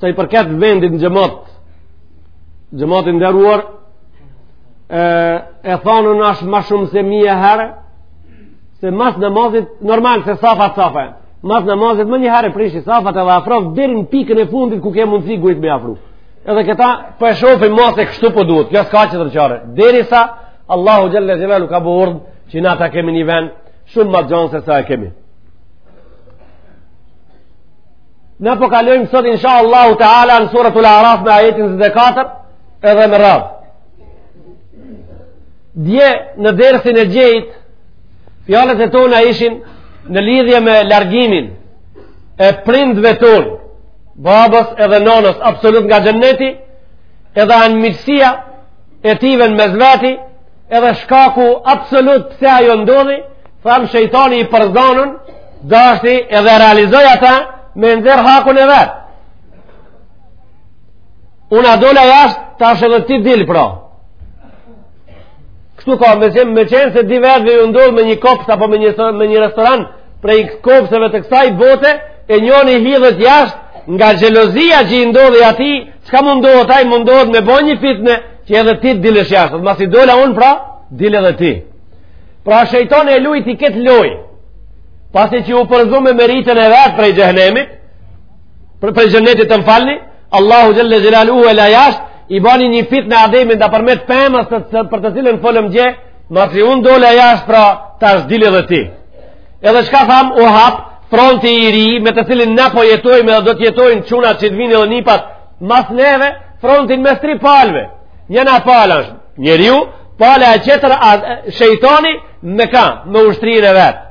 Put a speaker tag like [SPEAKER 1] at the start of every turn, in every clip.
[SPEAKER 1] sa i përket vendit në xhemat xhemat i nderuar e, e thanun ashtë ma shumë se mija herë se mas namazit normal se safat safat mas namazit menjëherë e prishin safat edhe afrohu deri në pikën e fundit ku ke mundësi gujt me afru edhe këta po e shofin mas e kështu po duhet kjo s'ka që të rëqare derisa Allahu Xhelle Xhelalu ka bo urdhër që na ta kemi një ven shumë ma t'gjonë se sa e kemi Na po kalojmë sot insha Allahu Teala në surat ul Araf me ajetin 24 edhe me radh. Dje në dersin e djeit fjalët e tona ishin në lidhje me largimin e prindve ton, babës edhe nonës absolut nga xhenneti, edhe anmiqësia e tyne mes veti, Edhe shkaku absolut pse ajo ndodhi, thamë shejtani i përzanun, dashti edhe realizoj ata me nxerr hakun e vet. Una dola jashtë, tash edhe ti dil pra. Kështu qka, me qenë, me qenë se dy vetëve ju ndodh me një kopsht apo me një, me një restoran prej kopshteve të kësaj bote, e njoni hidhet jashtë, nga xhelozia që i ndodhi atij, qka mundohet aj mundohet me bo një fitne, Që edhe ti dil tash jashtë, masi dola unë pra, dil edhe ti. Pra shejtoni lujti ketë lojë, pasi që u përzu me meritën e vet prej xhehnemit, prej prej xhennetit të m'falni, Allahu xhelle xhelalu e la jashtë, i bani një fitne Ademit dhe përmes pemës të, të, për të cilën folëm dje, masi unë dola jashtë pra, tash dil edhe ti. Edhe shka tham u hap fronti i ri me të cilin na po jetojmë dhe do të jetojmë çunat që t'vijnë edhe nipat Mas neve, frontin mes tri palve. Njëna pala është njeriu, pala tjetër shejtani me kë, me ushtrinë e vet.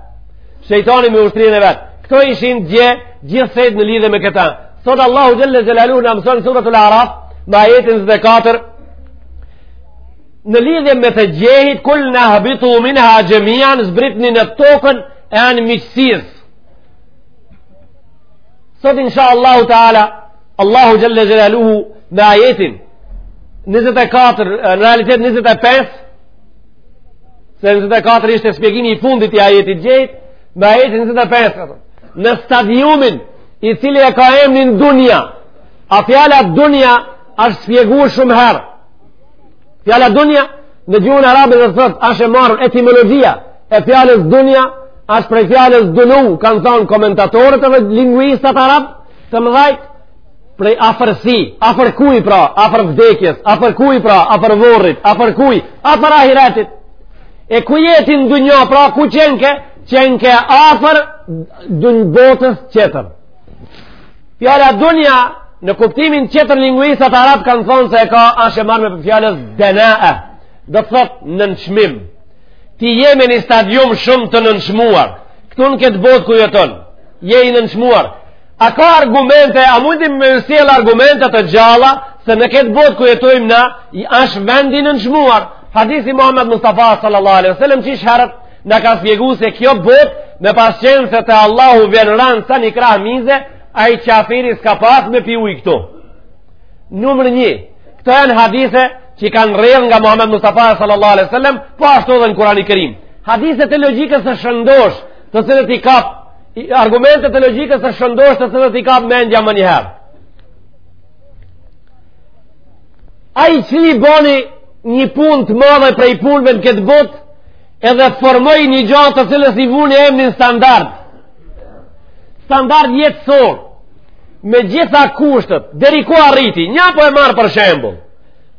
[SPEAKER 1] Shejtani me ushtrinë e vet. Kto ishin dje, gjithsejt në lidhje me këta. Sot Allahu xhelle xhelalu na mëson n'suratul Araf, me ajetin 24 në lidhje me të djeit kulna ihbitu minha xhemian zbritni në tokën e anmiqësisë sot insha Allahu ta'ala Allahu Xhelle Xhelaluhu në ajetin 24, në realitet 25, se 24 ishte spjegimi i fundit i ajetit t'djeit, në ajetin 25, në stadiumin i cili e ka emnin dunja, a fjala dunja është spjegu shumë herë. Fjala dunja në gjuhën arabe do të thotë, është e marrë etimologia e fjalës dunja, është prej fjalës dunu, kanë thonë komentatorët dhe linguistat arabë, Të mëdhajt, prej afërsi, afër kuj pra, afër vdekjes, afër kuj pra, afër vorrit, afër kuj, afër ahiretit. E ku je ti n'dunja pra, ku qenke, qenke afër dunj, botës tjetër. Fjala dunja, në kuptimin tjetër linguistat arab kanë thonë se e ka asht e marrme prej fjalës denae, do të thotë nënçmim. Ti je me një stadium shumë të nënçmuar, këtu në këtë botë ku jeton. Je i nënçmuar. A ka argumente, a mundim me na sjell argumente të gjalla, se në këtë botë ku jetojmë na, ashtë vend i nënçmuar. Hadithi Muhammed Mustafa sallallahu alaihi wasallam qysh herët na ka spjegu se kjo botë me pas qenë se te Allahu vjen ranë sa një krahë mize, ai qafiri s'ka pas me pi ujë këtu. Numër një, këto janë hadithe që kanë rrjedh nga Muhammed Mustafa sallallahu alaihi wasallam, po ashtu edhe në Kurani Kerim. Hadithe të logjikës së shëndosh, të cilët i kap argumente të logjikës së shëndosh të cilët i kap mendja menjëherë. Ai cili boni një punë të madhe prej punëve në këtë botë, edhe formoi një gja të cilës i vuni emnin standard. Standard jetësor, me gjitha kushtët, deri ku arriti, nja po e marr për shembul,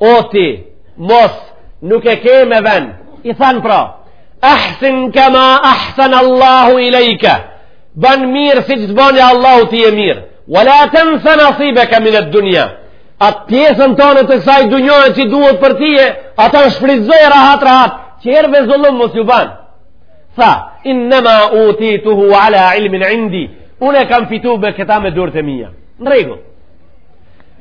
[SPEAKER 1] O ti, mos, nuk e ke me ven, i than pra, ahsin kema ahsan Allahu ilejke, ban mirë siç të bani Allahu tye mirë, wala tense nasibeke mine dunja, atë pjesën tonë të kësaj dunjaje që duhet për tye, atën shfrytëzoje rahat rahat, tjerëve zullum mos ju ban, tha, innema utituhu ala ilmin indi, unë e kam fitu me këta me durët e mija, në rregull,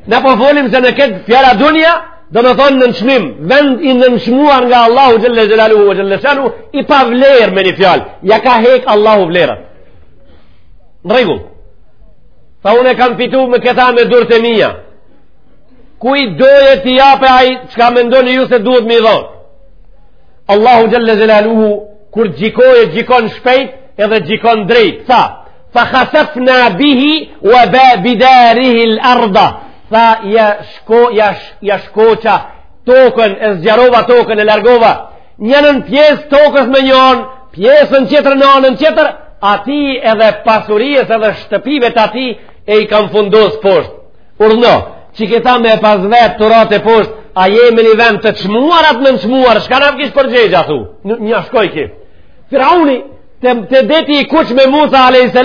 [SPEAKER 1] Na po folim se në këtë fjala dunja, domethonë nënçmim, vend i nënçmuar nga Allahu xhelle xhelaluhu xhelle shanuhu, i pavlerë me një fjalë, ja ka hek Allahu vlerat. Në rregull, tha unë e kam fitu me këta me durët e mija, kuj doje t'i jape ai, çka mendoni ju se duhet me i dhonë. Allahu xhelle xhelaluhu, kur gjikon e gjikon shpejt, edhe gjikon drejt, tha, fa khasafna bihi wa bidarihi al-ardha tha ja shkoja ja shkoqa tokën e zgjarova tokën e largova njënën pjesë tokës me një anë pjesën tjetër në anën tjetër atij edhe pasurisë edhe shtëpive të atij e i kam fundos poshtë urdhno që këta me pas vet të ra te poshtë a jemi n'një vend të çmuar a të nënçmuar çka na u kish përgjegj atu nja shkoi ki Firauni te, te deti i kuq me Musa a.s.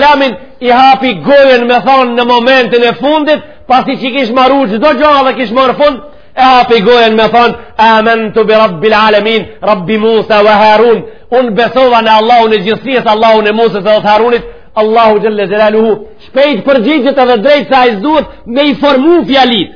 [SPEAKER 1] e hapi gojën me thonë në momentin e fundit, pasi që i kish maru çdo gja dhe kish marrë fund, e hapi gojën me thonë, amentu bi rabbil alemin, rabbi Musa ve Harun, unë besova në Allahun e gjithësisë, Allahun e Musës dhe të Harunit, Allahu xhelle xhelaluhu, shpejt përgjigjet edhe drejt se ai s'duhet me i formu fjalitë.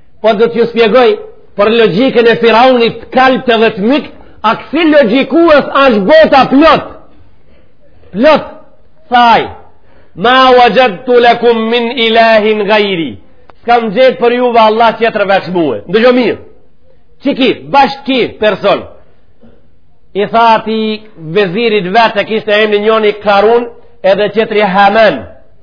[SPEAKER 1] Po do t'ju spjegoj për logjikën e Firaunit t'kalbt edhe t'mykt, a kësi logjikues është bota plot. Plot, thaj, ma wajadtu lakum min ilahin gajri, s'kam gjetë për juve Allah tjetër veç mue. Ndëgjo mirë, qiky, bash ky person, i tha atij vezirit vet, e kishte emnin njoni Karun, edhe tjetri Haman,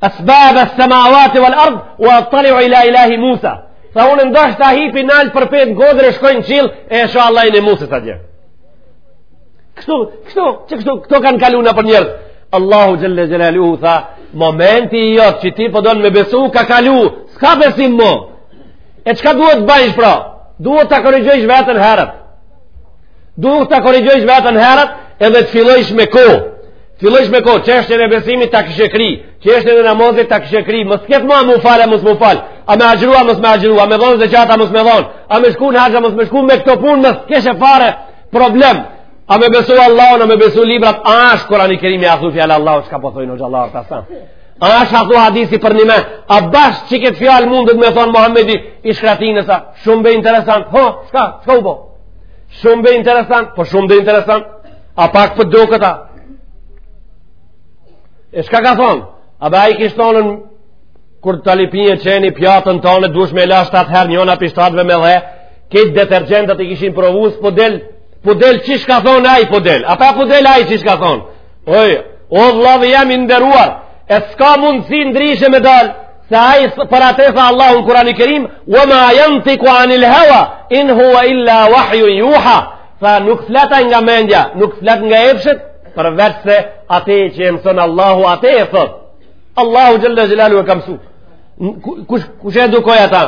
[SPEAKER 1] Asbabe samawati wal ard wa attaliu ila ilahi Musa. Tha unë ndoshta hipi nalt përpjetë kodrës e shkoj n'qiell e shoh Allahun e Musës atje. Këto, këto, këto, këto kanë kalu nëpër njerëz. Allahu xhelle xhelaluhu tha, momenti i jot që ti po donë me besu, ka kalu, s'ka besim mo. E çka duhet bëjsh pra? Duhet ta korrigjojsh vetën herët. Duhet ta korrigjojsh vetën herët edhe të fillojsh me kohë. Fillojsh me kohë, çështjen e besimit ta kishe kry, çështjen e namazit ta kishe kry, mos ket mo a m'u fal a mos m'u fal. A me agjëru a mos me agjëru, a me dhon zekat a mos me dhon. A me shku n'haxh a mos me shku, me këto punë, mos kesh fare problem. A me besu Allahun, a me besu librat, a është Kurani i Kerim i Allahut, fjala Allahut çka po thonë hoxhallarët a s'a. A është ato hadithi përnime, a bash qikët fjalë mundet me thonë Muhammedi i shkretinës a, shumë be interesant, ho, shka, shka u bo? Shumë be interesant, po shumë be interesant, a pak po t'duket a. E shka ka thonë? A be ai kish thonën, kur ta lëpinë qeni pjatën tonë, duhesh me la 7 herë njona prej 7-ve me dhe, kejt detergjentët i kishin provu, s'po del, po del qysh ka thonë ai po del, a pak po del ai qysh ka thonë. Oj, o vllau jem i nderuar, e s'ka mundësi ndryshe me dalë, Se ai për atë tha Allahu në Kur'anin e Kerim, "Wa ma yantiqu 'anil hawa in huwa illa wahyun yuha." Tha nuk flet nga mendja, nuk flet nga epshet, përveç se atë që e mëson Allahu atë e thot. Allahu xhalla xhelaluhu e ka mësu. Kush kush e edukoi ata?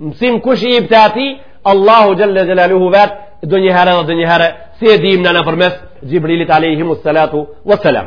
[SPEAKER 1] Mësim kush i jepte atij? Allahu xhalla xhelaluhu vet ndonjëherë ndonjëherë si e dimë nëpërmes Xhibrilit alayhi salatu wassalam.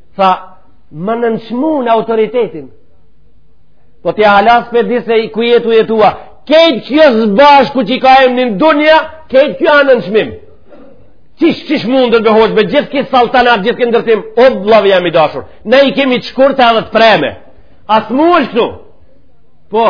[SPEAKER 1] tha ma nënçmun autoritetin po ti hala s'pe di se ku je tu jetu a kejt kjo s'bashku që e ka emnin dunja kejt kjo a nënçmim qysh qysh mundet bre hoxhë me gjithë këtë saltanat gjithë këtë ndërtim o vllau jem i dashur ne i kemi të shkurta edhe të preme asë mu është këtu Po,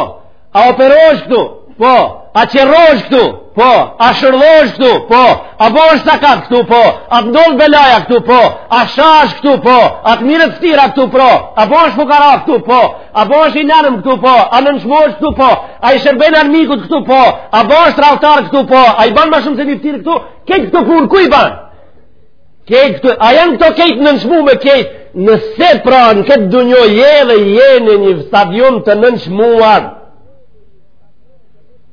[SPEAKER 1] a operohesh këtu? Po, a qorrohesh këtu? Po, a shurdhohesh këtu? Po, a bohesh sakat këtu? Po, a të ndodh belaja këtu? Po, a shahesh këtu? Po, a të mirret ftyra këtu? Po, a bohesh fukara këtu? Po, a bohesh i namun këtu? Po, a nënçmohesh këtu? Po, a i shërben armikut këtu? Po, a bohesh tradhtar këtu? Po, a i ban ma shumë se një ftyrë këtu? Kejt këto punë, ku i ban? Kejt këto, a janë këto kejt të nënçmume kejt? Nëse pra në këtë dynjo je dhe je në një stadium të nënçmuar,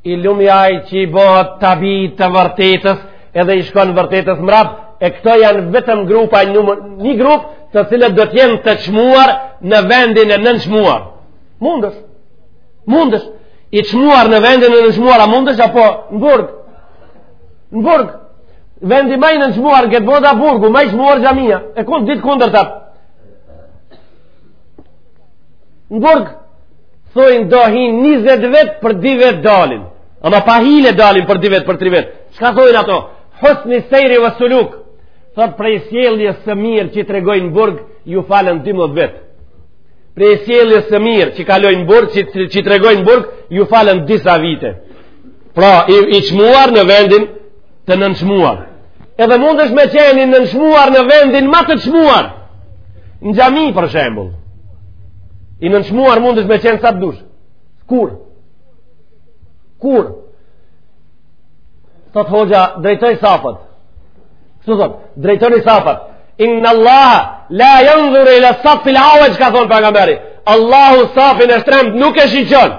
[SPEAKER 1] i lumi ai që i bohet tabi të vërtetës edhe i shkon vërtetës mrapa, e këto janë vetëm grupa një, një grup të cilët do t'jenë të çmuar në vendin e nënçmuar. Mundesh, mundesh, i çmuar në vendin e nënçmuar a mundesh, apo në burg, Në burg, vendi ma i nënçmuar në këtë botë burgu, ma i çmuar xhamia, e kund dy të kundërta. Në burg, thojnë do hin 20 vjet për 2 vjet dalin. Ama pa hile dalin për 2 vjet, për 3 vjet. Çka thojnë ato? Husni sejri ve suluk. Thot prej sjelje së mirë që të regojnë në burg, ju falen 12 vetë. Prej sjelje së mirë që kalojnë në burg, që tregojnë në burg, ju falen disa vite. Pra, i, i çmuar në vendin të nënçmuar. Edhe mundesh me qenë i nënçmuar në vendin ma të çmuar. Në xhami, për shembul. I nënçmuar mundesh me qenë sa të dush. Kur? Kur? Thot hoxha, drejtoni safat. Kështu thot, drejtoni safat. Inna Allaha la jandhuru ila safil awexh, ka thonë pejgamberi. Allahu safin e shtremt nuk e shiqon.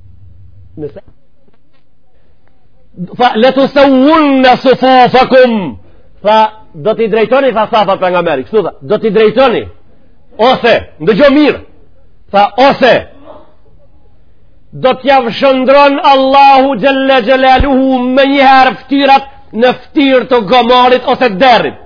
[SPEAKER 1] Nëse tha letusevunne sufufekum tha do t'i drejtoni tha safat pejgamberi Kështu tha Do t'i drejtoni Ose Ndëgjo mirë tha ose Do t'jav shëndrron Allahu xhelle xhelaluhu menjëherë ftyrat Në ftyrë të gomarit Ose derrit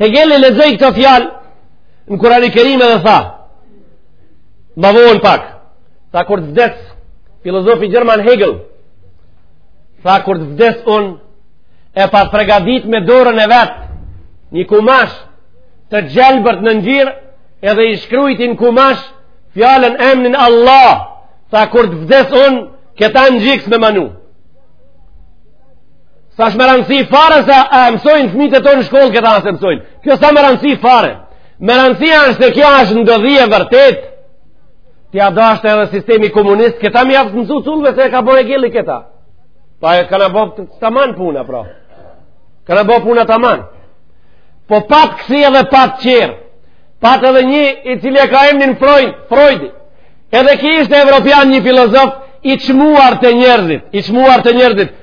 [SPEAKER 1] Hegeli lexoi këto fjalë në Kurani Kerim edhe tha, ma vonë pak, tha kur të vdes, filozofi gjerman Hegel, tha kur të vdes unë, e pas pregadit me dorën e vet, një kumash të gjelbërt në ngjyrë, edhe i shkrujti në kumash, fjalën emnin Allah, tha kur të vdes unë, këta në gjoks me ma vnu. S'është me rëndësi fare se a e mësojnë fëmijët tonë në shkollë këta a s'e mësojnë. Kjo s'â me rëndësi fare. Me rëndësi është se kjo është ndodhi e vërtetë. Që ia dashtë edhe sistemi komunist, këta me jau mësu cullëve se e ka bërë e gilli këta. Pa e kanë bërë të tamam puna, pra. Kanë bërë puna tamam. Po pat kësi edhe pat qërë. Pat edhe një i cili e ka emnin Frojd, Frojdi. Edhe ki ishte evropian një filozof i çmuar te njerëzit. I çmuar te njerëzit.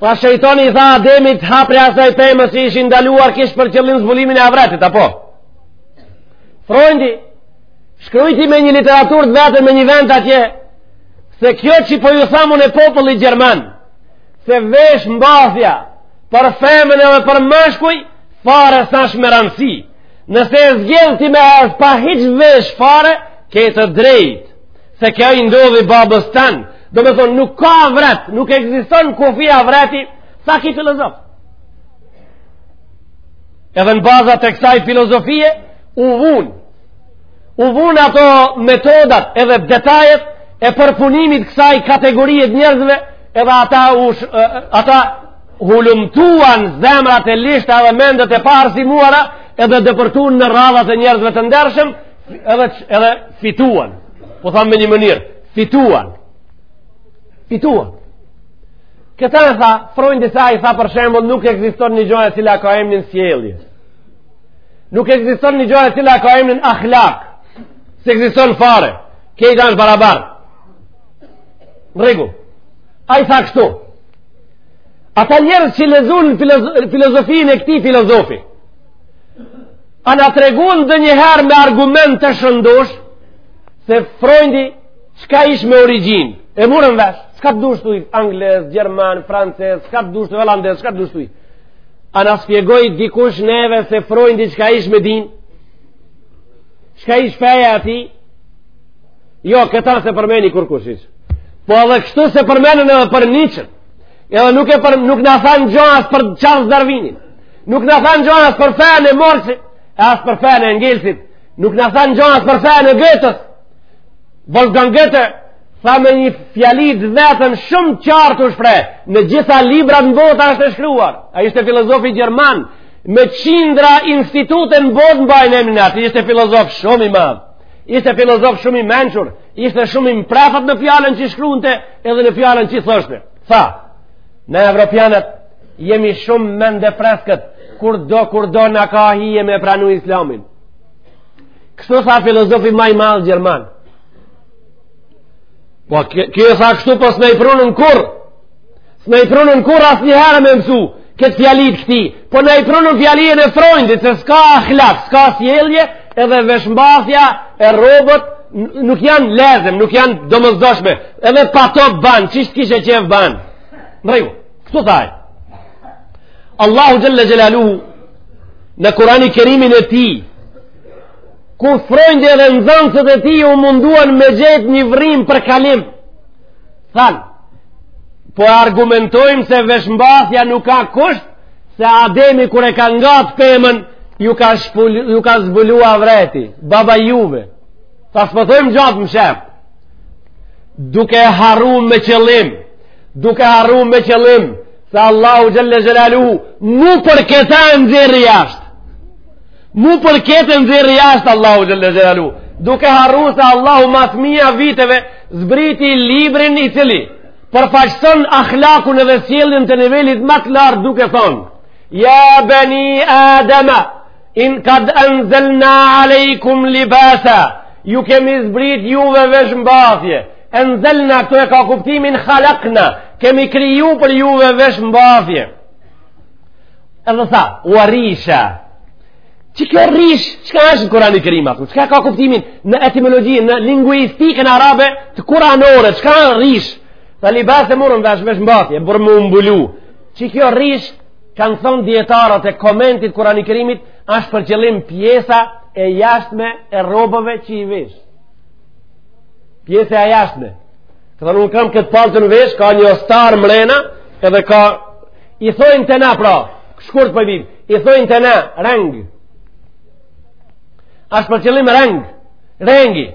[SPEAKER 1] Tha shejtani i tha Ademit, ha prej asaj peme që ish e ndaluar kish për qëllim zbulimin e avretit, apo? Frojdi shkrujti me një literaturë të veten me një vend atje, se kjo që po ju tham unë populli gjerman, se veshmbathja për femën edhe për meshkuj, fare s'asht me randësi. Nëse e zgjedh ti me ec pa hiç veshë fare, ke të drejtë. se kjo i ndodhi babës tanë, domethanë nuk ka avret, nuk ekziston kufi avreti, tha ki filozof. Edhe në bazat e kësaj filozofie, u vunë, u vunë ato metodat edhe detajet e përpunimit kësaj kategorie të njerëzve, edhe ata, ush, ata hulumtuan zemrat e lishta edhe mendet e paarsimuara, edhe depërtun në radhat e njerëzve të ndershëm, edhe, edhe fituan po tham me një mënyrë fituan fituan këta e tha Frojdi se ai tha për shembull nuk ekziston një gja e cila ka emnin sjellje nuk ekziston një gja e cila ka emnin ahlak s'ekziston fare krejt asht barabar në rregull ai tha kështu ata njerëz që lexun filozofinë e këtij filozofi A na tregun ndonjëherë me argument të shëndoshë se Frojdi çka ish me origjinë e murën vesh çka të dush thuj anglez, gjerman, francez çka të dush thuj holandez, çka të dush thuj a na shpjegoi dikush neve se Frojdi çka ish me din çka ish feja e tij jo këta s'e përmeni kurkush ish po edhe kështu s'e përmenën edhe për Niçen edhe nuk, e për, nuk na thanë gja as për Charles Darwinin Nuk na thanë gja as për fenë e Marksit, e as për fenë e Engelsit. Nuk na thanë gja as për fenë e Gëtes. Volfgang Gëte, tha me një fjali të veten shumë qartë u shpreh, në gjitha librat në botë asht e shkruar. Ai ishte filozofi gjerman, me qindra institute në botë mbajnë emnin e tij, ishte filozof shumë i madh. Ishte filozof shumë i mençur, ishte shumë i mprehtë në fjalën që shkruante edhe në fjalën që thoshte. Tha, ne evropianët, Jemi shumë mendje freskët, kurdo, kurdo na ka hije me pranu islamin. Kështu tha filozofi ma i madh gjerman. Po, kjo tha kështu, po s'na i prunën kurrë, s'na i prunën kurrë asnjëherë me mësu, këtë fjalët e këtij, po na i prunën fjalët e Frojdit, se s'ka ahlak, s'ka sjellje, edhe veshmbathja e rrobat, nuk janë lazëm, nuk janë domosdoshme, edhe pa to ban, qysh të kishe qef ban, në rregull. Kështu tha ai. Allahu xhelle xhelaluhu në Kurani Kerimin e tij ku Frojdi dhe nxënësit e tij u munduan me gjetë një vrimë për kalim. Thanë, po argumentojmë se veshmbathja nuk ka kusht, se Ademi kur e ka ngat pemën, ju ka, shpul, ju ka zbulu avreti, baba juve. Tash po thojmë gjatë më shepë. duke harru me qëllim duke harru me qëllim se Allahu xhelle xhelaluhu mu për këta e nxjerri jashtë mu për këtë e nxjerri jashtë Allahu xhelle xhelaluhu duke harru se Allahu mas mija viteve zbriti librin i cili përfaqëson ahlakun edhe sjelljen të nivelit më të lartë duke thonë ja bani adama In kad anzalna aleikum libasa ju kemi zbrit juve veshmbathje anzalna këtu e ka kuptimin khalaqna kemi kriju për juve veshmbathje edhe tha ua risha çi kjo rish çka është në Kurani Kerim çka ka kuptimin në etimologji në linguistikën arabe të kuranore çka rish tha libas e morën vesh veshmbathje për me mbulu çi kjo rish kanë thonë dijetarët e komentit Kurani Kerimit është për qëllim pjesa e jashtme e rrobave që i vesh pjesa e jashtme këtu unë kam këtë pallton e vesh ka një astar mrena edhe ka i thojnë te na pra shkurt po i bim i thojnë te na reng është për qëllim reng rengi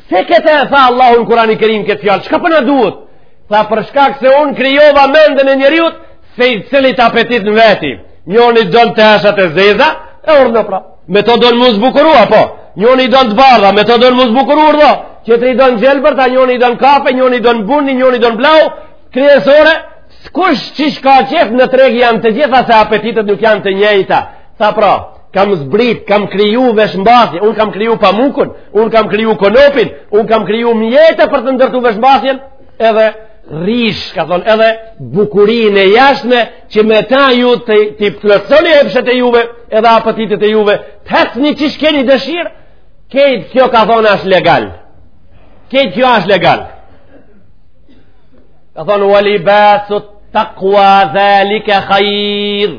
[SPEAKER 1] pse këtë e tha Allahu në Kurani Kerim këtë fjalë çka po na duhet Tha për shkak se unë krijova mendjen e njeriut secilit apetit në veti. Njoni don teshat e zeza, e urdhno pra. Me to don m'u zbukuru, a po. Njoni don të bardha, me to don m'u zbukuru, urdhno. Tjetri don gjelbërta, njoni don kafe, njoni don buni, njoni don blau. Kryesore, kush qysh ka qef në treg janë të gjitha se apetitet nuk janë të njëjta. Tha pra, kam zbrit, kam kriju veshmbathje, unë kam kriju pamukun, unë kam kriju konopin, unë kam kriju mjete për të ndërtu veshmbathjen, edhe rish, ka thonë, edhe bukurinë e jashtme, që me ta ju t'i plotsoni epshet e juve, edhe apetitet e juve, të hecni qysh keni dëshirë, kejt kjo ka thonë asht legal. Kejt kjo asht legal. Ka thonë, ue libasut takua dhalike hajr.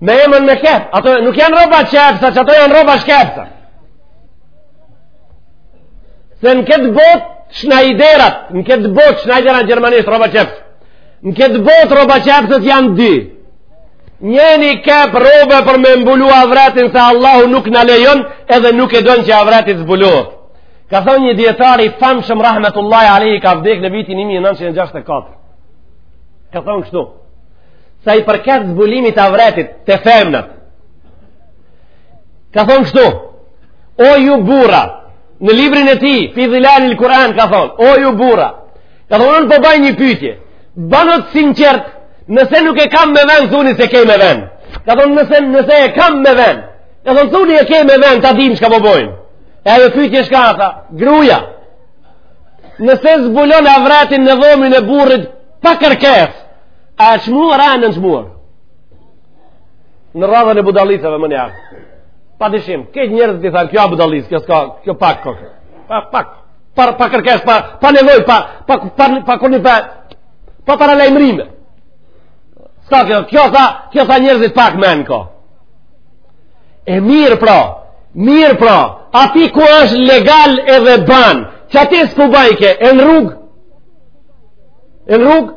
[SPEAKER 1] me emën me qep ato nuk janë rrobaqepsa që ato janë rrobashkepsa se në këtë botë shnajderat në këtë botë shnajderat në gjermanisht rrobaqepës në këtë botë rrobaqepsët janë dy njeni qep rroba për me mbulu avretin se Allahu nuk na lejon edhe nuk e don që avreti t'zbulohet ka thonë një dijetar i famshëm rahmetullahi alejhi ka vdek në vitin 1964 ka thonë kështu sa i përket zbulimit të avretit te femnat ka thonë kështu o ju burra në librin e tij Fi dhilalil Kuran ka thonë o ju burra ka thonë unë po baj një pytje banu t'sinqertë nëse nuk e kam me vend thuni s'e kej me vend ka thonë nëse, nëse e kam me vend ka thonë thuni e kej me vend ta dimë çka po bojmë e ajo pytje çka tha gruja Nëse zbulon avretin në dhomën e burrit pa kërkesë, a e çmuar a e nënçmuar? Në radhën e budallicave më ne. Pa dyshim, kejt njerëzit thonë kjo a budallicë, kjo s'ka, kjo pak, kjo. Pa pak, pa pa kërkesë, pa pa nevojë, pa pa pa pa kurrni far pa paralajmërime. S'ka kjo, kjo tha, kjo tha njerëzit pak mend ka. E mirë pra, mirë pra, aty ku është legal edhe ban, që aty s'ku bajke, e në rrugë? E në rrugë?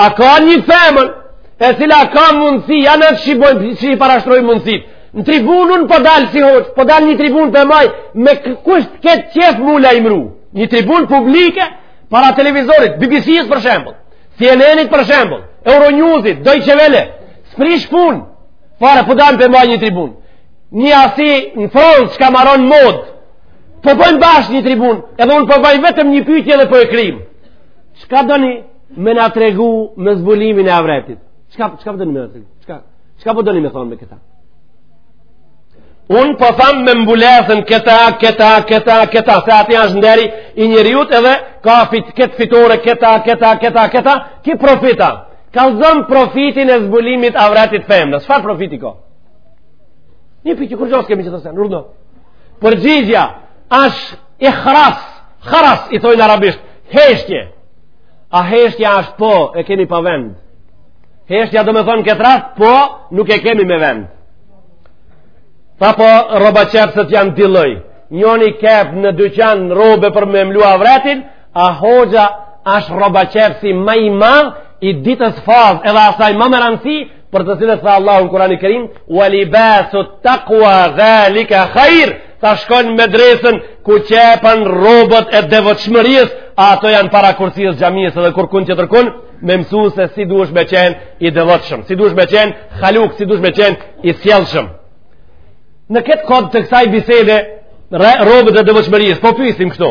[SPEAKER 1] A ka një femën, e cila ka mundësi, janë atë që i bojnë, që i parashtrojnë mundësitë, në tribunë unë po dal si hoxhë, po dal një tribunë pe maj, me kush të ketë qejf m'u lajmru, një tribunë publike, para televizorit, BBC-së për shembull, CNN-it për shembull, Euronewsit, Deutsche Welle, S'prish punë fare, po dal pe mbaj një tribunë. Një asi në Francë që ka maru modë, po bojmë bashkë një tribunë, edhe unë po baj vetëm një pytje dhe po e kryjmë. Çka doni me na tregu me zbulimin e avretit? Çka, çka po doni me na tregu? Çka, çka po doni me thonë me këta? Unë po thamë me mbulesën këta, këta, këta, këta, se aty është nderi i njeriut edhe ka fit, këtë fitore këta, këta, këta, këta, ki profita. Kallzom profitin e zbulimit avretit femnës. Çfarë profiti ka? Një pikë, kurgjo s'kemi që të sen, urdhno. Përgjigja, është i khras, khras i thojnë arabisht, heshtje. A heshtja është po, e kemi pa vend. Heshtja do me thonë këtë rast, po, nuk e kemi me vend. Tha po, rrobaqepësit janë dy lloj. Njoni qep në dyqan rrobe për me mlu avretin, A hoxha është rrobaqepësi ma i madh i dytës fazë edhe asaj ma me rëndësi për të cilat tha Allahu në Kurani Kerim ue libasu takua dhalike khajr tha shkon medresën ku qepen rrobet e devotshmërisë ato janë para kursisë xhamisë edhe kurkun tjetërkun me mësu se si duhesh me qenë i devotshëm si duhesh me qenë haluk si duhesh me qenë i sjellshëm në këtë kod të kësaj bisede rrobet e devotshmërisë po pyesim këtu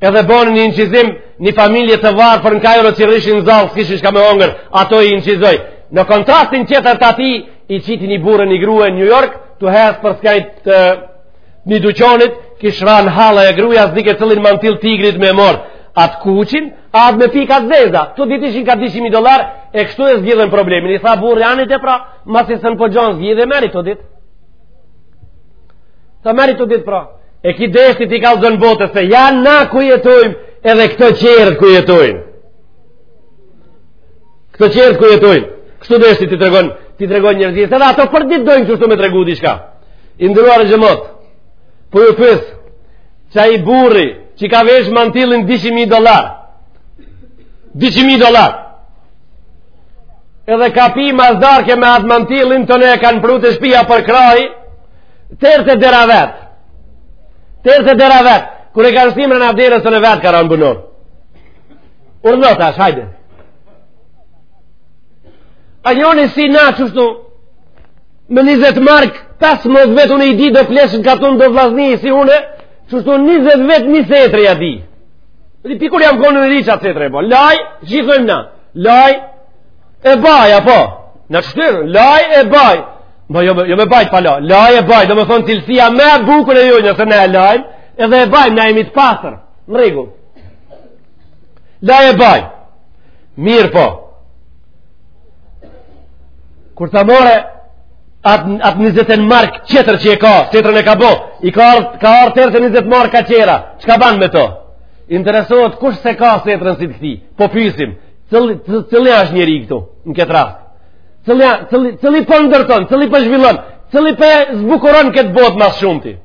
[SPEAKER 1] edhe bon një inçizim një familje të varfër në Kajro që rrishin në zall s'kishin çka me hongër ato i inçizoi në kontrastin qetër të atij i qiti një burrë një grue në New York të hesë përskaj të një duqonit kish ra në hall e gruja s'dike cillin mantil tigrit me morr atë kuqin atë me pika të zeza të dytë ishin ka dhjetë mijë dollar e kështu e zgjidhën problemin i tha burri ani de pra masi s'un po gjon zgjidhje merri të dytë Tha merri të dytë pra, e ky deshti t'i kallzon botës, se ja na ku jetojmë, edhe këto qerët ku jetojnë. Këto qerët ku jetojmë. Kështu deshti t'i tregon, t'i tregon njerëzisë, edhe ato për ditë dojnë qështu me tregu diçka. I nderuari xhemat, po ju pys, qai burri, që ka vesh mantilin 10.000 dollar, 10.000 dollar, edhe ka pi mas darke me atë mantilin tone e kanë pru te shpia për krahi teri te dera vet teri te dera vet kur e kanë shti mrena derës tone vetë ka ra n'bunar urdhno tash, hajde a njoni si na qështu me 20 mark 15 vetë unë i di do pleq n'katun do vllazni si une qështu 20 vetë një setre a di Dhe ti kur jam konë në riqa setre, po, laj, ç'i thojm na, laj, e baj, apo, në që shkërë, laj, e baj, ma jo, jo me bajt, pa lo, laj, e baj, do me thonë cilësia ma e bukur e ju, nëse ne e lajm, edhe e bajm, na jemi të pastër, në rregull, laj, e baj, mirëpo, kur ta marrë, atë at 20 mark qetër që e ka, setrën e ka bo, i ka ardh ka ardh teri te 20 marka qera, çka ban me to? Interesohet kush s'e ka setrën si të këtij, po pysim, cilli është njeri këtu, në këtë rast? Cilli, cilli po ndërton, cilli po zhvillon, cilli po e zbukuron këtë botë ma së shumti?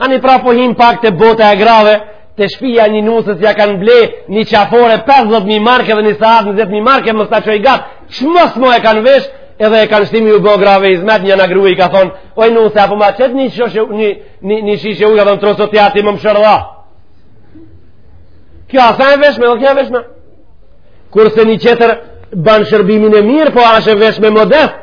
[SPEAKER 1] Ani pra po him pak te bota e grave, te shpija një nuses ja kanë ble një qafore 50.000 marke dhe një sahat 20.000 marke, mos ta çoj gatë, çmos mo e kanë vesh, edhe e kanë shti me u bo grave hizmet, njëna grue i ka thonë, oj nuse, a po ma qet një, shoshe, një, një, një shishe uj ka thonë, trosot të jati më më shërda. Kjo asht e veshme, dhe kjo e veshme. Kurse një qetër ban shërbimin e mirë, po asht e veshme modest,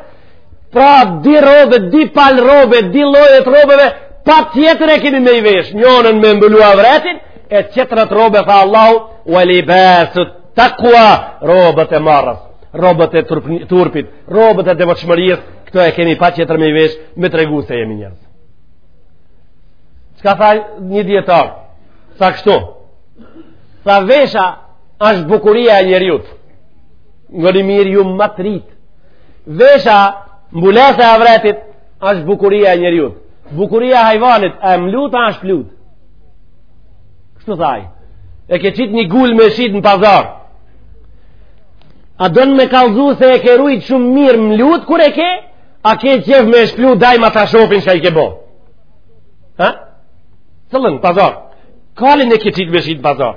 [SPEAKER 1] Pra, di rrobe, di palë rrobe, di llojet rrobeve, patjetër e kemi me i vesh, njonën me mbëlu avretin, e tjetrat rrobe, tha Allahu, we libasut takua, rrobet e marres, rrobet e turpit, rrobet e devotshmërisë, këto e kemi patjetër me i vesh, me tregu se jemi njerëz. Çka tha një dijetar? Tha kështu. Tha vesha është bukuria e njeriut. Ngoni mirë ju ma të ritë. Vesha, mbulesa e avretit, është bukuria e njeriut. Bukuria e hajvanit, e mlut, a është shplut. Kështu thaj. E ke qitë një gull me shit në pazar. A don me kallzu se e ke rujt shumë mirë mlut, kur e ke? A ke qef me shplu dajma ta shofin çka i ke bo? Ha? Sille në pazar. Kalin e ke qitë me shit në pazar.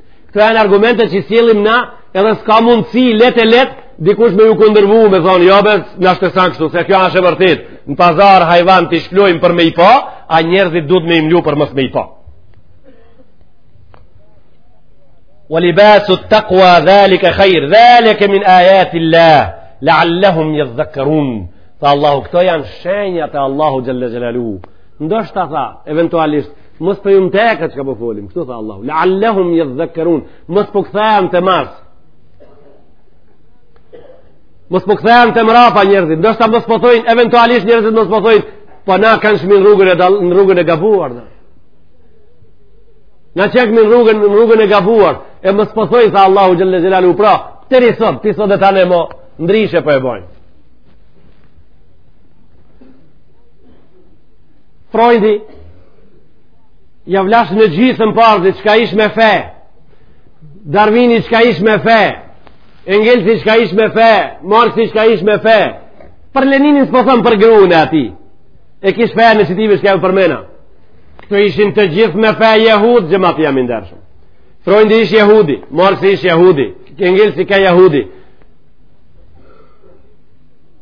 [SPEAKER 1] Këto janë argumente që i sjellim na, edhe s'ka mundësi lehtë e lehtë dikush me ju kundërvu me thonë, jo be, na shtesan kështu, se kjo është e vërtetë, në pazar hajvant i shplojmë për me i pa, a njerëzit duhet me i mlu për mos me i pa. Wa libasu taqwa dhalika khair, dhalika min ayati Allah, la'allahum yadhakkarun. Tha Allahu këto janë shenjat e Allahu xhalla xhelalu. Ndoshta tha, eventualisht Mos po ju mteka çka po folim, kështu tha Allahu. La'allahum yadhakkarun. Mos po kthehen te mars. Mos po kthehen te mrapa njerëzit. Ndoshta mos po thojn eventualisht njerëzit mos po thojn, po na kanshmi rrugën e dal, në rrugën e gabuar. Dhe. Na jemi në rrugën në rrugën e gabuar. E mos po thojn tha Allahu xhalla xhelalu pra. Deri sot, pi sot e tani mo ndryshe po e bojnë. Freudi jav lash në gjysëm parzi çka ish me fe Darwini çka ish me fe Engelsi çka ish me fe Marxi çka ish me fe për Leninin s'po thom por gruen e atij e kish fe në qëtive që ka e përmena këto ishin të gjithë me fe jehud xhemat jem i ndershëm Freudi ish jehudi Marxi ish jehudi Engelsi ka jehudi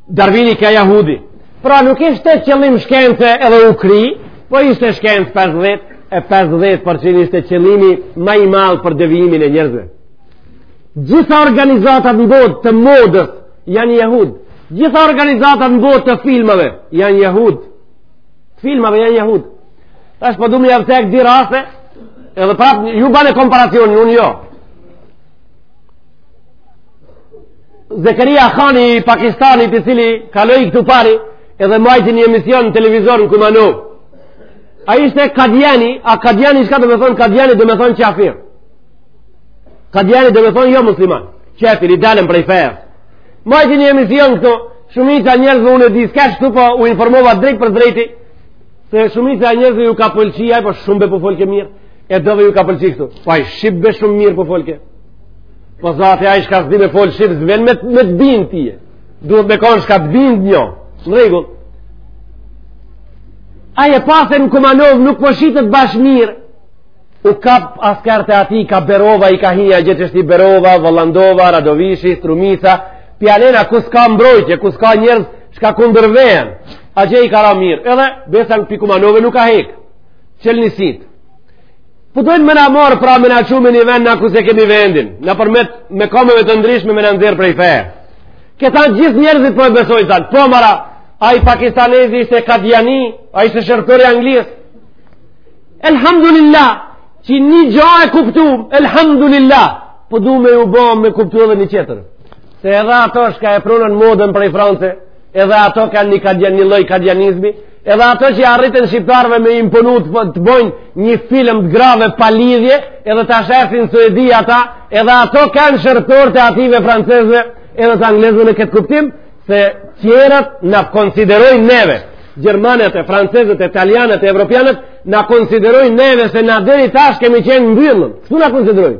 [SPEAKER 1] Darvini ka qenë jahudi. Pra nuk ishte qëllim shkence edhe u kri, po ishte shkence 50, e 50% ishte qëllimi ma i madh për devijimin e njerëzve. Gjitha organizatat në botë të modës janë jahud. Gjitha organizatat në botë të filmave janë jahud. Filmave janë jahud. Ta është po du më javë tek di raste, edhe prapë ju bane komparacionin, unë jo. Zekeria Khan i Pakistanit i cili kaloi këtu pari edhe majti një emision në televizor në Kumanov. A ishte Kadjani, a Kadjani shka do me thonë, Kadjani do me thonë qafir. Kadjani do me thonë jo musliman, qafir, i dalën prej fejë. Majti një emision këtu, shumica njerëzve unë e di se këtu po u informova drejtpërdrejti se shumica njerëzve ju ka pëlqy ai po shumë be po folke mirë E do dhe ju ka pëlqy këtu. Po ai shqip be shumë mirë po folke. Po zati ai shka s'di me fol shqip s'vyn me të bind ty. Duhet me kon shka të bind njo. Në rregull. Ai e pa se në Kumanov nuk po shitet bash mirë. U kap pastaj atje ka Berova i ka hi gjithë asaj Berova, Vallandova, Radovishi, Strumica, Pialena ku s'ka mbrojtje, ku s'ka njerëz shka kundërvehen. Atje i ka ra mirë. Edhe besa nëpër Kumanovë nuk ka hec. qelnisit po dojnë me na marrë pra me na çu në një vend na ku s'e kemi vendin nëpërmjet mekameve të ndryshme me na nxjerrë prej feje këta gjithë njerëzit po e besojnë tanë po ama ai pakistanezi ishte kadjani ai ishte shërbtor i Anglisë elhamdulillah që një gjo e kuptum elhamdulillah po du me ju bo me kuptu edhe një qetër se edhe ato shka e prunën modën prej France edhe ato kanë një kadjan, një lloj kadjanizmi, edhe ato që arritën shqiptarëve me imponu të, po- të bojnë një film të grave pa lidhje, edhe ta shesin se edhe ata, edhe ato kanë shërbtor të atyne francezve, edhe të anglezve në këtë kuptim, se qerët na konsiderojnë neve, Gjermanet e Francezët e Italianet e Evropianet, na konsiderojnë neve se na deri tash kemi qenë mbyllun. Kshtu na konsiderojnë?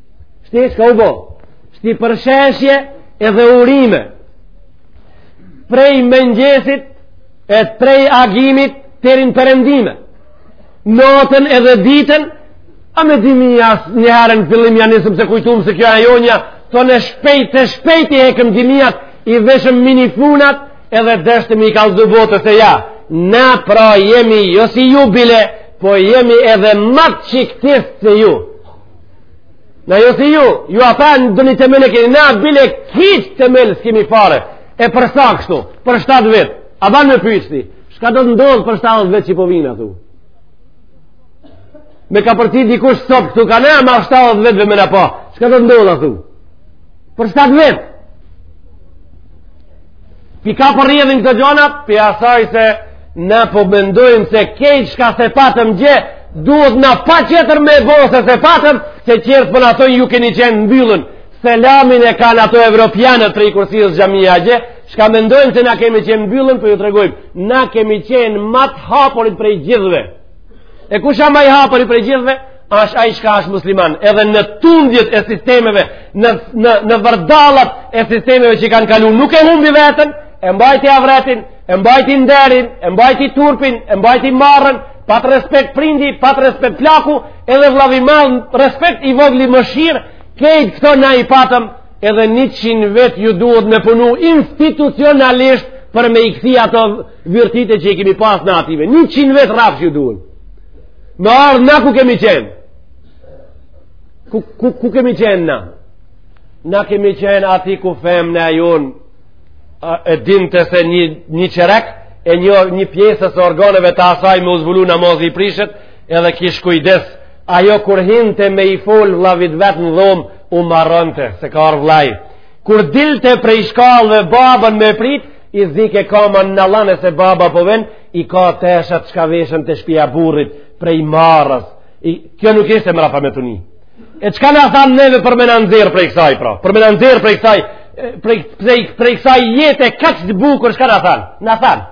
[SPEAKER 1] Shti çka u bo? Shti përsheshje edhe urime. Prej mëngjesit e prej agimit deri në perëndim. Natën edhe ditën, a me dimija një herë në fillim janë njësëm se kujtumë se kjo e jonja, thonë shpejt, të shpejt i hekëm dimijat, i veshëm minifundat, edhe deshtëm i kallzu botës se ja. Na pra jemi jo si ju bile, po jemi edhe ma të qiktisë se ju. Na jo si ju, ju apet ndonji temel e keni, na bile hiç temel s'kemi fare, e për sa kështu, për 7 vetë, a ban me pyti, shka do të ndodhë për 70 vjet që po vijnë atu? Me ka pyti dikush sot këtu, ka ne ma 70 vetëve me na pa, shka do të ndodhë atu? Për 7 vetë, Pi ka po rrjedhin këto gjonat, pi asaj se na po mendojmë se kejt çka s'e patëm dje, duhet na patjetër me bo se s'e patëm, se tjerët po na thonë ju keni qenë t'mbyllun, selamin e kanë ato evropianët prej kursisë xhamia dje, çka mendojmë se na kemi qenë t'mbyllun, por po ju tregojmë, na kemi qenë ma të hapurit prej gjithve. E kush a ma i hapuri prej gjithve? Asht ai çka është musliman, edhe në tundjet e sistemeve, në në në vërdallat e sistemeve që kanë kaluar, nuk e humbi veten, e mbajti avretin, e mbajti nderin, e mbajti turpin, e mbajti marrën, pat respekt prindi, pat respekt plaku, edhe vllavi i madh, respekt i vogli mëshir, kejt këto na i patëm, edhe 100 vjet ju duhet me punu institucionalisht për me i kthi ato virtyte që i kemi pas në ative. 100 vjet rrafsh ju duhet. Me ardhë na ku kemi qenë? Ku, ku, ku kemi qenë na? Na kemi qenë ati ku femna ajo e dinte se një, një çerek e një, një pjesë e organeve të asaj me u zbulu namazi i prishet edhe kish kujdes ajo kur hinte me i fol vllavit vet në dhomë u marronte se ka ardh vllai kur dilte prej shkallëve babën me prit i zike kama nallane se baba po vjen i ka teshat që ka veshun te shpia burrit prej marrës i, kjo nuk ishte mrapametuni e çka na thanë neve për me na nxjerr prej kësaj pra për me na nxjerr prej kësaj prej, prej, prej kësaj jete kaq të bukur çka na thanë na thanë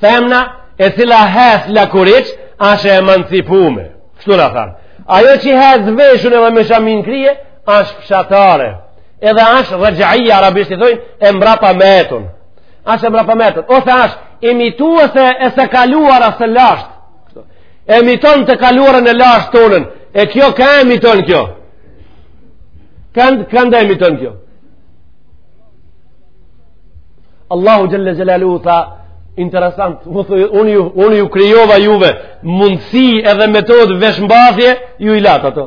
[SPEAKER 1] femna e cila hec lakuriq asht e emancipume kështu na thanë ajo që hec veshun edhe me shami n'krye asht fshatare edhe asht rexhija arabisht i thojnë e mrapametun Asht e mbrapametun, ose ashtë imituese e së kaluarës së lashtë. E imiton të kaluarën e lashtë tonën, e kjo ka e imiton kjo. Kënd, kënd e imiton kjo. Allahu Xhel-le Xhelaluhu tha, interesant, unë ju, unë ju krijova juve mundësi edhe metodë veshmbathje, ju i latë ato.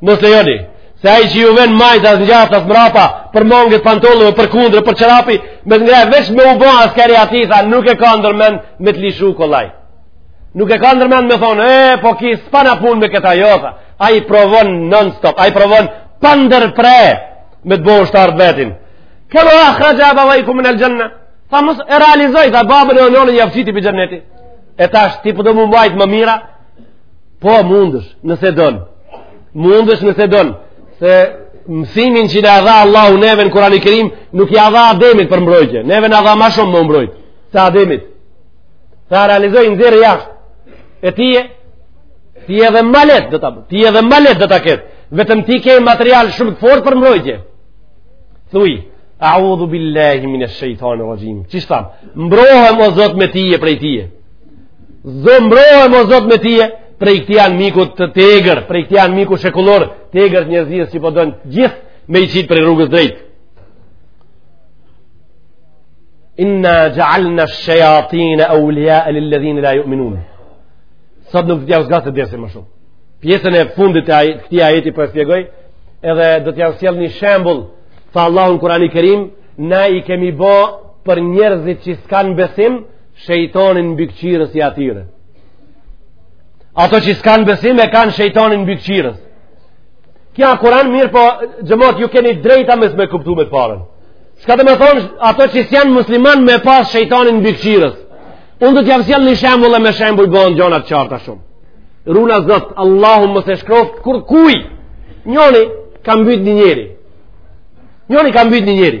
[SPEAKER 1] Mos lejoni, se ai që ju vjen majtas, djathtas, mrapa, për mangët pantollave për kundre për çarapi, me të ngreh veç me u bo askeri i atij tha, nuk e ka ndërmend me të lishu kollaj. Nuk e ka ndërmend me thonë, e po ki s'pasna punë me këta jo tha. Ai provon non stop, ai provon pa ndërpre me të bo ushtar t'vetin. Kema ahrexhe ebevejkum minel xhenne Tha mos e realizoj Tha babën e nonën jav qiti prej xhenneti E tash ti për po do me mbajt më mira Po mundësh, nëse don. Mundësh nëse don, se mësimin që na dha Allahu neve në Kur'anin e Kerim nuk ia dha Ademit për mbrojtje. Neve na dha më shumë me mbrojt se Ademit. Ta realizoi nxjerrë jashtë. E ti ti edhe më lehtë do ta bëj. Ti edhe më lehtë do ta ketë. Vetëm ti ke material shumë të fortë për mbrojtje. Thuaj, a'udhu billahi minash shaitanir rajim. Ç'i tham? Mbrohem o Zot me tije prej tije. Mbrohem o zot me tije, prej këti anmiku t'egër, prej këti anmiku shekullor, t'egër të njerëzisë që po don gjithë me i qitë prej rrugës drejtë. Inna xhealna shejatine eulijae lilledhine la juminun. Sot nuk t'jav zgas dersin më shumë. Pjesën e fundit të këti ajeti po e shpjegoj, edhe do t'jav sjell një shembul, tha Allahu n'Kurani Kerim, na i kemi bo për njerëzit që s'kanë besim, shejtanin mbikëqirës i atyre. Ato që s'kanë besim e kanë shejtanin mbikëqirës. Kjo Kuran, mirëpo xhemat ju keni drejtë mos me kuptu me t'parën. Çka do me thonë ato që s'janë musliman me pas shejtanin mbikëqirës. Unë do t'jav sjell një shembull e me shembull bëhen gjonat qarta shumë. Runa Zot, Allahu mos e shkroft kurkuj. Njoni ka mbyt një njeri. Njoni ka mbyt një njeri.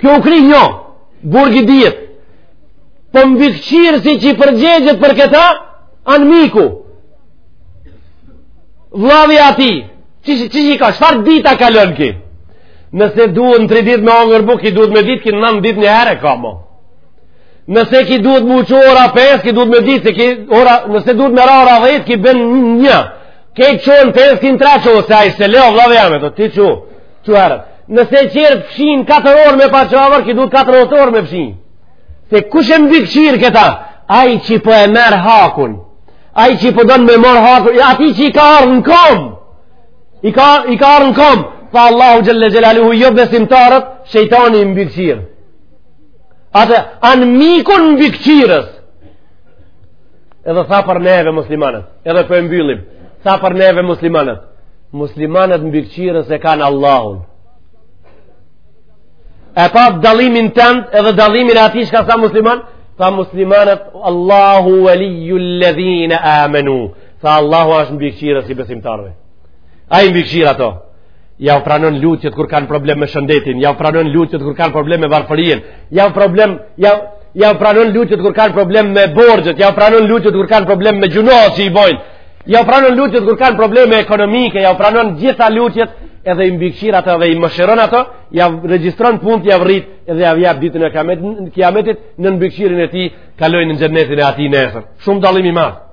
[SPEAKER 1] Kjo u kry njo, burgi dihet, po mbikëqirësi që i përgjegjet për këta, anmiku, vllavi i atij, që që që që ka, çfar dita kalon ki, nëse duhet në tri dit me hangër buk, ki duhet me dit, ki në në nan dit një herë e ka mo, nëse ki duhet m'u çu ora 5, ki duhet me dit, se ki ora, nëse duhet me ra ora 10, ki ben një, ke çon 5, ki në tre çu, ose ai s'e le o vllavi jem, do t'i çu, Çu herët, nëse tjerët fshijn 4 orë me paçavër, ki duhet 4 orë të orë me fshi. Se kush e mbikëqir këta? Ai që po e merr hakun, ai që po don me marr hakun, atij që i ka ardh në kom, i ka, i ka ardh në kom, tha Allahu xhelle xhelaluhu, jobesimtarët, shejtani i mbikëqir. Ate anmikun mbikëqirës, edhe tha për neve muslimanët, edhe po e mbyllim, tha për neve muslimanët, muslimanët mbikëqirës e kanë Allahun. E pa dallimin tënd edhe dallimin e atij çka s'a musliman, tha muslimanët, Allahu veliju lledhine amenu, tha Allahu ashtë mbikëqirës i besimtarve. Ai i mbikëqir ato. Ja u pranon lutjet kur kanë problem me shëndetin, ja u pranon lutjet kur kanë problem me varfërinë, ja u problem, ja ja u pranon lutjet kur kanë problem me borxhet, ja u pranon lutjet kur kanë problem me gjunahet që i bojnë. Ja u pranon lutjet kur kanë probleme ekonomike, ja u pranon gjitha lutjet edhe i mbikëqir ato dhe i mëshiron ato, ja regjistron punët e hajrit edhe jav jap ditën e kiametit, nën mbikëqirjen e tij, kalojnë në xhenetin e atij nesër. Shumë dallim i madh.